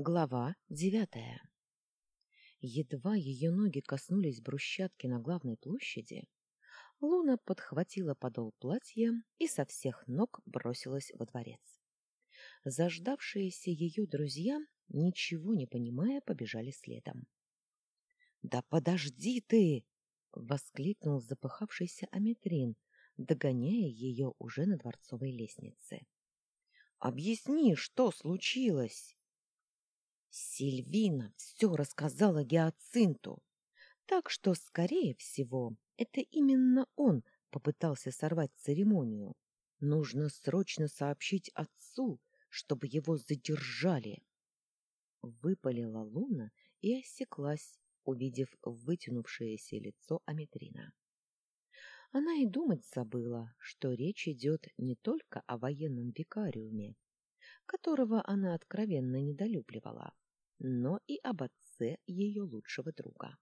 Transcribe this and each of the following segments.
Глава девятая Едва ее ноги коснулись брусчатки на главной площади, Луна подхватила подол платья и со всех ног бросилась во дворец. Заждавшиеся ее друзья, ничего не понимая, побежали следом. — Да подожди ты! — воскликнул запыхавшийся Аметрин, догоняя ее уже на дворцовой лестнице. — Объясни, что случилось? Сильвина все рассказала Гиацинту, так что, скорее всего, это именно он попытался сорвать церемонию. Нужно срочно сообщить отцу, чтобы его задержали. Выпалила Луна и осеклась, увидев вытянувшееся лицо Аметрина. Она и думать забыла, что речь идет не только о военном викариуме, которого она откровенно недолюбливала, но и об отце ее лучшего друга.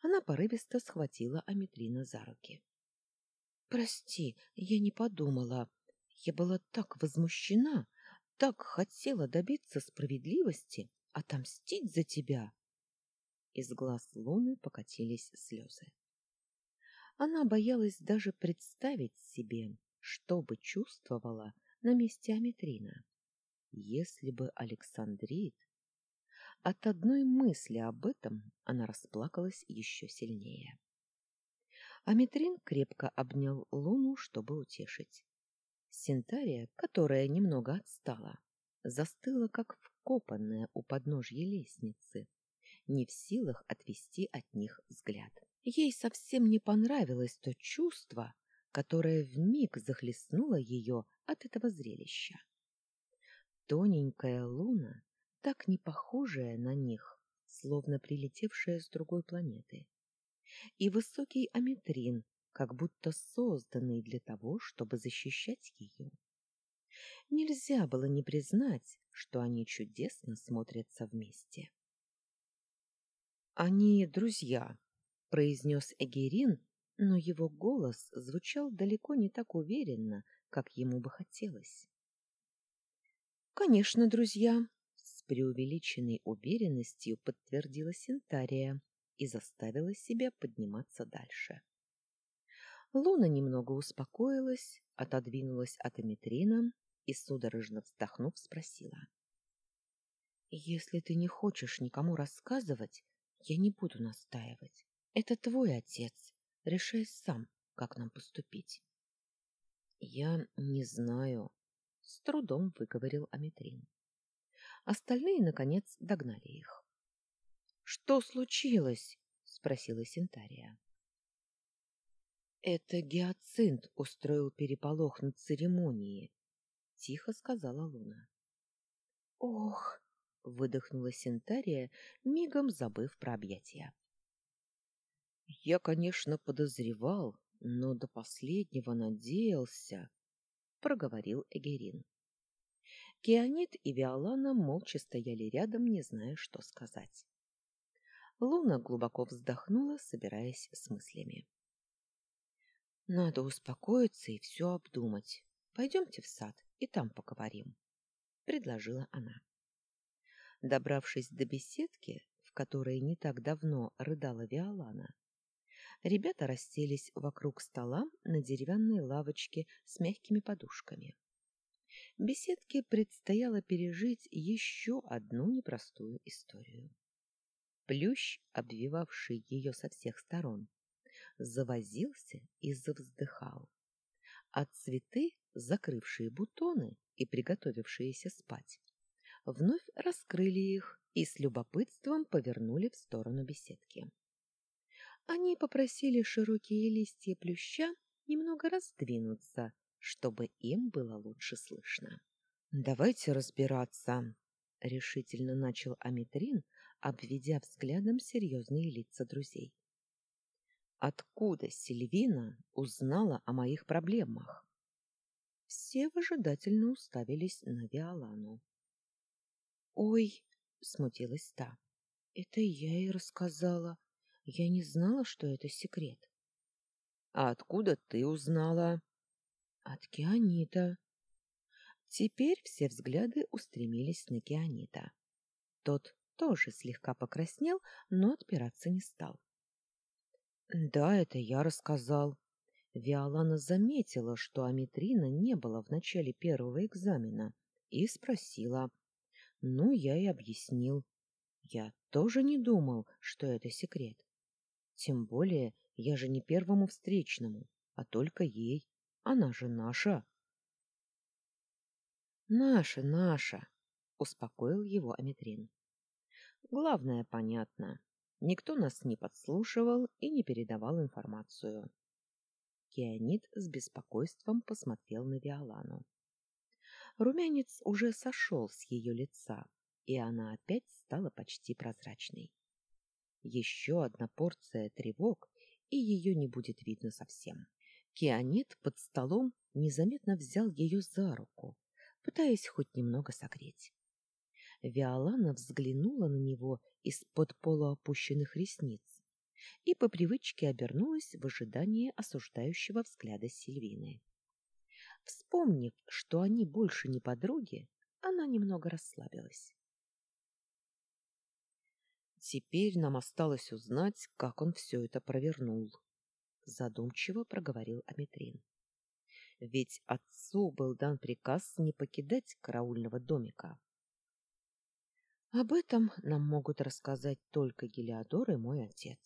Она порывисто схватила Аметрина за руки. — Прости, я не подумала. Я была так возмущена, так хотела добиться справедливости, отомстить за тебя. Из глаз Луны покатились слезы. Она боялась даже представить себе, что бы чувствовала на месте Аметрина. Если бы Александрит... От одной мысли об этом она расплакалась еще сильнее. Аметрин крепко обнял Луну, чтобы утешить. Синтария, которая немного отстала, застыла, как вкопанная у подножья лестницы, не в силах отвести от них взгляд. Ей совсем не понравилось то чувство, которое вмиг захлестнуло ее от этого зрелища. Тоненькая луна, так не похожая на них, словно прилетевшая с другой планеты. И высокий аметрин, как будто созданный для того, чтобы защищать ее. Нельзя было не признать, что они чудесно смотрятся вместе. «Они друзья», — произнес Эгерин, но его голос звучал далеко не так уверенно, как ему бы хотелось. Конечно, друзья, с преувеличенной уверенностью подтвердила Синтария и заставила себя подниматься дальше. Луна немного успокоилась, отодвинулась от Аметрина и, судорожно вздохнув, спросила. — Если ты не хочешь никому рассказывать, я не буду настаивать. Это твой отец. Решай сам, как нам поступить. — Я не знаю, — с трудом выговорил Аметрин. Остальные, наконец, догнали их. — Что случилось? — спросила Синтария. — Это Гиацинт устроил переполох на церемонии, — тихо сказала Луна. — Ох! — выдохнула Синтария, мигом забыв про объятия. Я, конечно, подозревал, но до последнего надеялся, проговорил Эгерин. Кианит и Виолана молча стояли рядом, не зная, что сказать. Луна глубоко вздохнула, собираясь с мыслями. Надо успокоиться и все обдумать. Пойдемте в сад и там поговорим, предложила она. Добравшись до беседки, в которой не так давно рыдала Виолана, Ребята расселись вокруг стола на деревянной лавочке с мягкими подушками. Беседке предстояло пережить еще одну непростую историю. Плющ, обвивавший ее со всех сторон, завозился и завздыхал. А цветы, закрывшие бутоны и приготовившиеся спать, вновь раскрыли их и с любопытством повернули в сторону беседки. Они попросили широкие листья плюща немного раздвинуться, чтобы им было лучше слышно. «Давайте разбираться», — решительно начал Аметрин, обведя взглядом серьезные лица друзей. «Откуда Сильвина узнала о моих проблемах?» Все выжидательно уставились на Виолану. «Ой!» — смутилась та. «Это я ей рассказала. Я не знала, что это секрет. — А откуда ты узнала? — От Кианита. Теперь все взгляды устремились на Кианита. Тот тоже слегка покраснел, но отпираться не стал. Да, это я рассказал. Виолана заметила, что Аметрина не было в начале первого экзамена, и спросила. Ну, я и объяснил. Я тоже не думал, что это секрет. Тем более, я же не первому встречному, а только ей. Она же наша. Наша, наша, успокоил его Аметрин. Главное понятно. Никто нас не подслушивал и не передавал информацию. Кианит с беспокойством посмотрел на Виолану. Румянец уже сошел с ее лица, и она опять стала почти прозрачной. Еще одна порция тревог, и ее не будет видно совсем. Кианит под столом незаметно взял ее за руку, пытаясь хоть немного согреть. Виолана взглянула на него из-под полуопущенных ресниц и по привычке обернулась в ожидании осуждающего взгляда Сильвины. Вспомнив, что они больше не подруги, она немного расслабилась. Теперь нам осталось узнать, как он все это провернул, задумчиво проговорил Аметрин. Ведь отцу был дан приказ не покидать караульного домика. Об этом нам могут рассказать только Гелиодор и мой отец.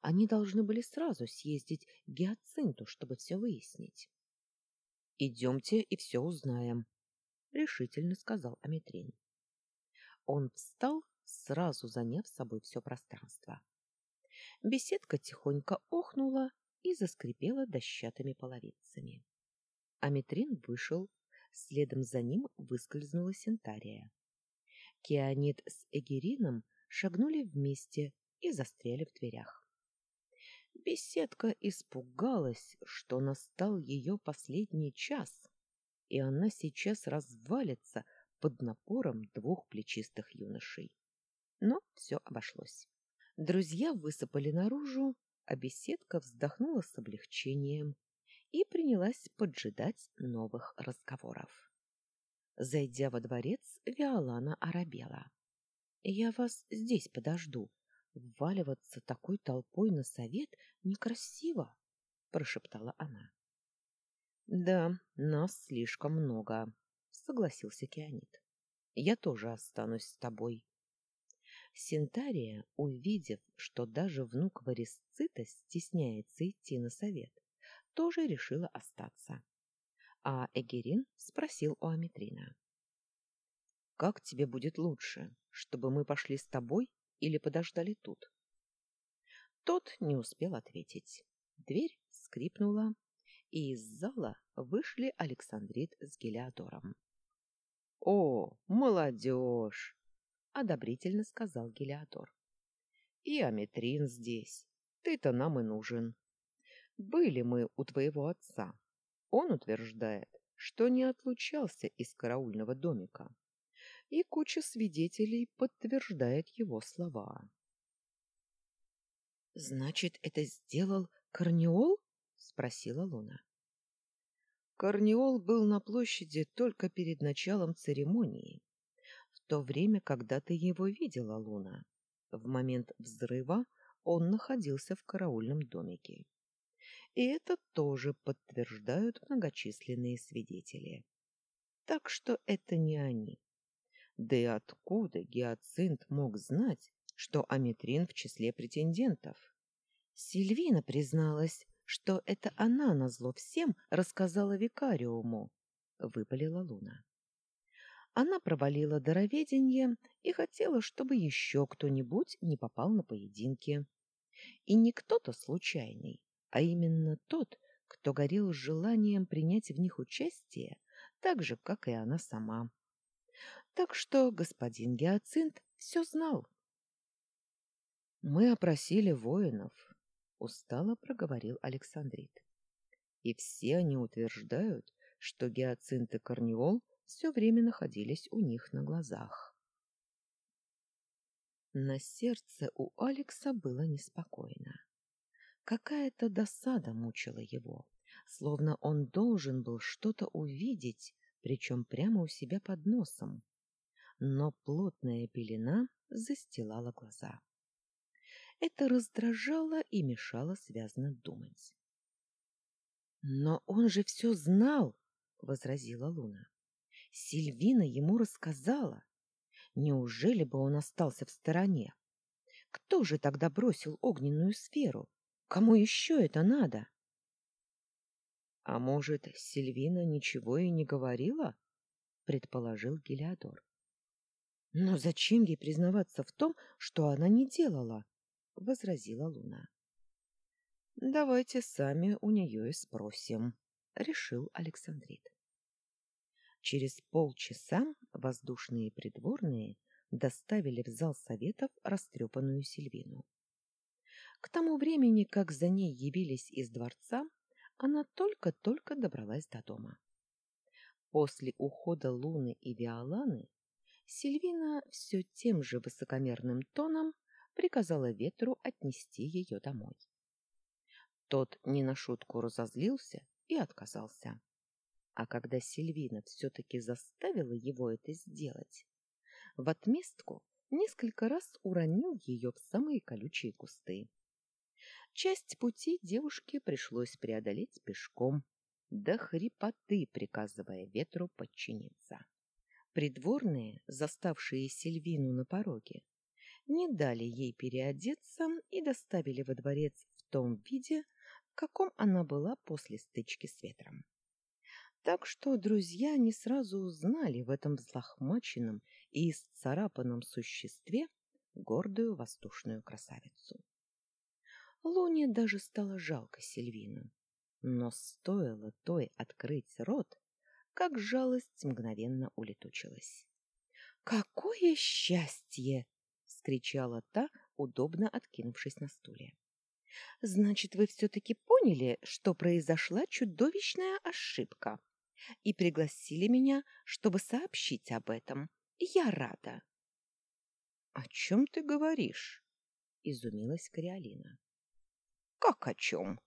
Они должны были сразу съездить к Гиацинту, чтобы все выяснить. — Идемте и все узнаем, — решительно сказал Аметрин. Он встал, сразу заняв собой все пространство. Беседка тихонько охнула и заскрипела дощатыми половицами. Аметрин вышел, следом за ним выскользнула Синтария. Кианит с Эгерином шагнули вместе и застряли в дверях. Беседка испугалась, что настал ее последний час, и она сейчас развалится под напором двух плечистых юношей. Но все обошлось. Друзья высыпали наружу, а беседка вздохнула с облегчением и принялась поджидать новых разговоров. Зайдя во дворец, Виолана оробела. — Я вас здесь подожду. Вваливаться такой толпой на совет некрасиво, — прошептала она. — Да, нас слишком много, — согласился Кианит. — Я тоже останусь с тобой. Синтария, увидев, что даже внук Варисцита стесняется идти на совет, тоже решила остаться а Эгерин спросил у Аметрина. — Как тебе будет лучше, чтобы мы пошли с тобой или подождали тут? Тот не успел ответить. Дверь скрипнула, и из зала вышли Александрит с Гелиодором. — О, молодежь! — одобрительно сказал Гелиодор. — И Аметрин здесь. Ты-то нам и нужен. Были мы у твоего отца, он утверждает, что не отлучался из караульного домика, и куча свидетелей подтверждает его слова. — Значит, это сделал Корнеол? — спросила Луна. Корнеол был на площади только перед началом церемонии, то время, когда ты его видела, Луна. В момент взрыва он находился в караульном домике. И это тоже подтверждают многочисленные свидетели. Так что это не они. Да и откуда Гиацинт мог знать, что Аметрин в числе претендентов? Сильвина призналась, что это она назло всем рассказала викариуму, — выпалила Луна. Она провалила дароведение и хотела, чтобы еще кто-нибудь не попал на поединки. И не кто-то случайный, а именно тот, кто горел желанием принять в них участие, так же, как и она сама. Так что господин Геоцинт все знал. «Мы опросили воинов», — устало проговорил Александрит. «И все они утверждают, что Геоцинт и Корнеол все время находились у них на глазах». На сердце у Алекса было неспокойно. Какая-то досада мучила его, словно он должен был что-то увидеть, причем прямо у себя под носом. но плотная пелена застилала глаза. Это раздражало и мешало связно думать. «Но он же все знал!» — возразила Луна. «Сильвина ему рассказала. Неужели бы он остался в стороне? Кто же тогда бросил огненную сферу? Кому еще это надо?» «А может, Сильвина ничего и не говорила?» — предположил Гелиодор. «Но зачем ей признаваться в том, что она не делала?» — возразила Луна. Давайте сами у нее и спросим, решил Александрит. Через полчаса воздушные придворные доставили в зал советов растрепанную Сильвину. К тому времени, как за ней явились из дворца, она только-только добралась до дома. После ухода Луны и Виоланы Сильвина все тем же высокомерным тоном приказала ветру отнести ее домой. Тот не на шутку разозлился и отказался. А когда Сильвина все-таки заставила его это сделать, в отместку несколько раз уронил ее в самые колючие кусты. Часть пути девушке пришлось преодолеть пешком, до хрипоты приказывая ветру подчиниться. Придворные, заставшие Сильвину на пороге, не дали ей переодеться и доставили во дворец в том виде, каком она была после стычки с ветром. Так что друзья не сразу узнали в этом взлохмаченном и исцарапанном существе гордую воздушную красавицу. Луне даже стало жалко Сильвину, но стоило той открыть рот, как жалость мгновенно улетучилась. «Какое счастье!» — вскричала та, удобно откинувшись на стуле. Значит, вы все-таки поняли, что произошла чудовищная ошибка и пригласили меня, чтобы сообщить об этом. Я рада. — О чем ты говоришь? — изумилась Кориолина. — Как о чем?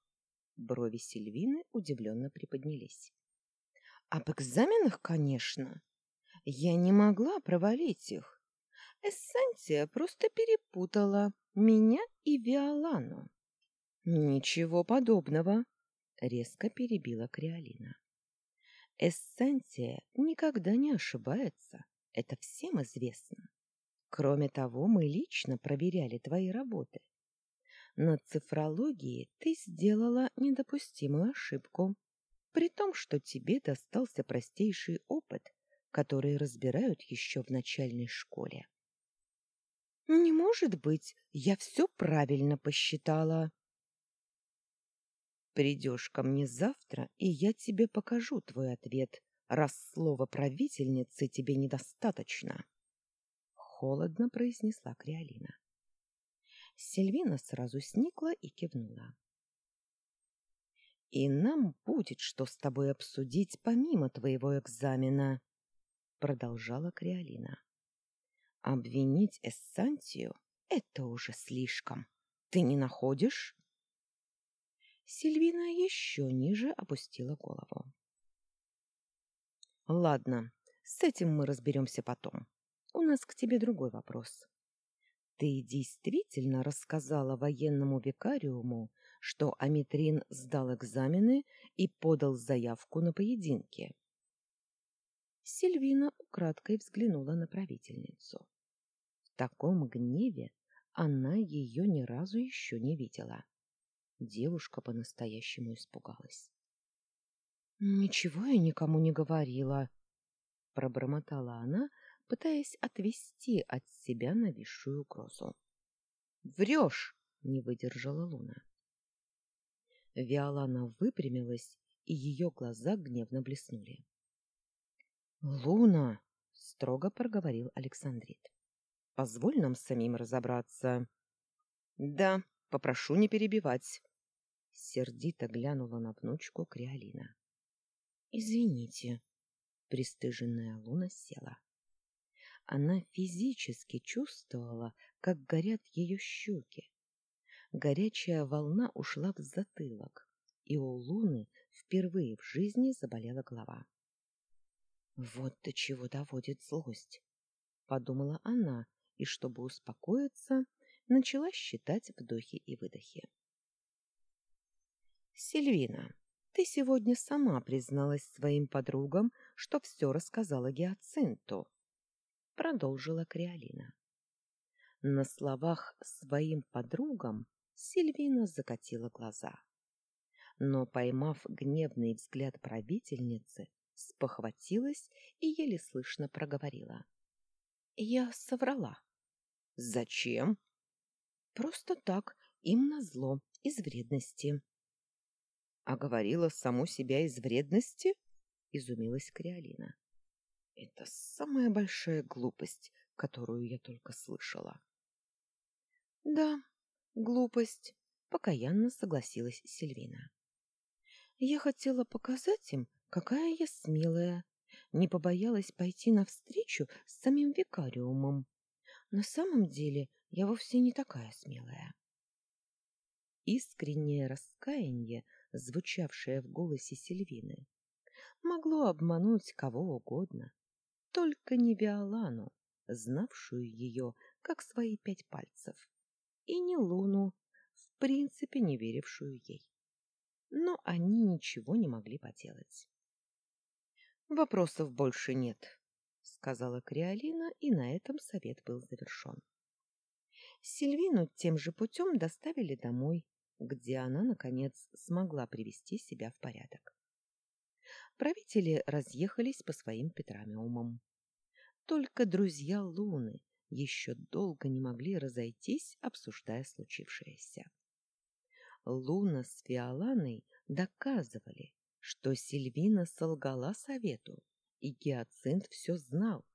Брови Сильвины удивленно приподнялись. — Об экзаменах, конечно. Я не могла провалить их. Эссенция просто перепутала меня и Виолану. Ничего подобного, резко перебила Криолина. Эссенция никогда не ошибается, это всем известно. Кроме того, мы лично проверяли твои работы. На цифрологии ты сделала недопустимую ошибку, при том, что тебе достался простейший опыт, который разбирают еще в начальной школе. Не может быть, я все правильно посчитала. Придешь ко мне завтра, и я тебе покажу твой ответ, раз слова правительницы тебе недостаточно. Холодно произнесла Криолина. Сильвина сразу сникла и кивнула. И нам будет что с тобой обсудить помимо твоего экзамена, продолжала Криолина. Обвинить Эссантию — это уже слишком. Ты не находишь? Сильвина еще ниже опустила голову. Ладно, с этим мы разберемся потом. У нас к тебе другой вопрос. Ты действительно рассказала военному викариуму, что Аметрин сдал экзамены и подал заявку на поединки? Сильвина украдкой взглянула на правительницу. В таком гневе она ее ни разу еще не видела. Девушка по-настоящему испугалась. «Ничего я никому не говорила», — пробормотала она, пытаясь отвести от себя нависшую угрозу. «Врешь!» — не выдержала Луна. Виолана выпрямилась, и ее глаза гневно блеснули. «Луна!» — строго проговорил Александрит. «Позволь нам самим разобраться». «Да, попрошу не перебивать», Сердито глянула на внучку Криолина. «Извините», — пристыженная Луна села. Она физически чувствовала, как горят ее щеки. Горячая волна ушла в затылок, и у Луны впервые в жизни заболела голова. Вот до чего доводит злость. подумала она, и, чтобы успокоиться, начала считать вдохи и выдохи. Сильвина, ты сегодня сама призналась своим подругам, что все рассказала Гиацинту, продолжила Криолина. На словах своим подругам Сильвина закатила глаза. Но, поймав гневный взгляд правительницы, спохватилась и еле слышно проговорила. Я соврала. Зачем? Просто так, им назло, из вредности. А говорила саму себя из вредности? Изумилась Криолина. Это самая большая глупость, которую я только слышала. Да, глупость, покаянно согласилась Сильвина. Я хотела показать им, какая я смелая, не побоялась пойти навстречу с самим викариумом. На самом деле я вовсе не такая смелая. Искреннее раскаяние звучавшее в голосе Сильвины, могло обмануть кого угодно, только не Виолану, знавшую ее как свои пять пальцев, и не Луну, в принципе не верившую ей. Но они ничего не могли поделать. «Вопросов больше нет», — сказала Криолина, и на этом совет был завершен. Сильвину тем же путем доставили домой, где она, наконец, смогла привести себя в порядок. Правители разъехались по своим петрамиумам. Только друзья Луны еще долго не могли разойтись, обсуждая случившееся. Луна с Фиоланой доказывали, что Сильвина солгала совету, и Гиацинт все знал.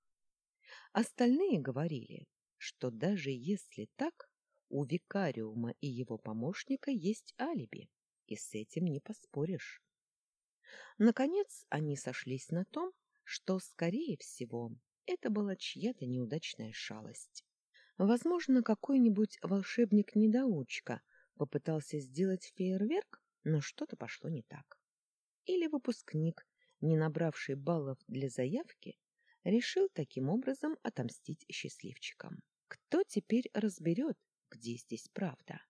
Остальные говорили, что даже если так, у викариума и его помощника есть алиби, и с этим не поспоришь. Наконец они сошлись на том, что, скорее всего, это была чья-то неудачная шалость. Возможно, какой-нибудь волшебник-недоучка попытался сделать фейерверк, но что-то пошло не так. Или выпускник, не набравший баллов для заявки, решил таким образом отомстить счастливчикам. Кто теперь разберет, где здесь правда.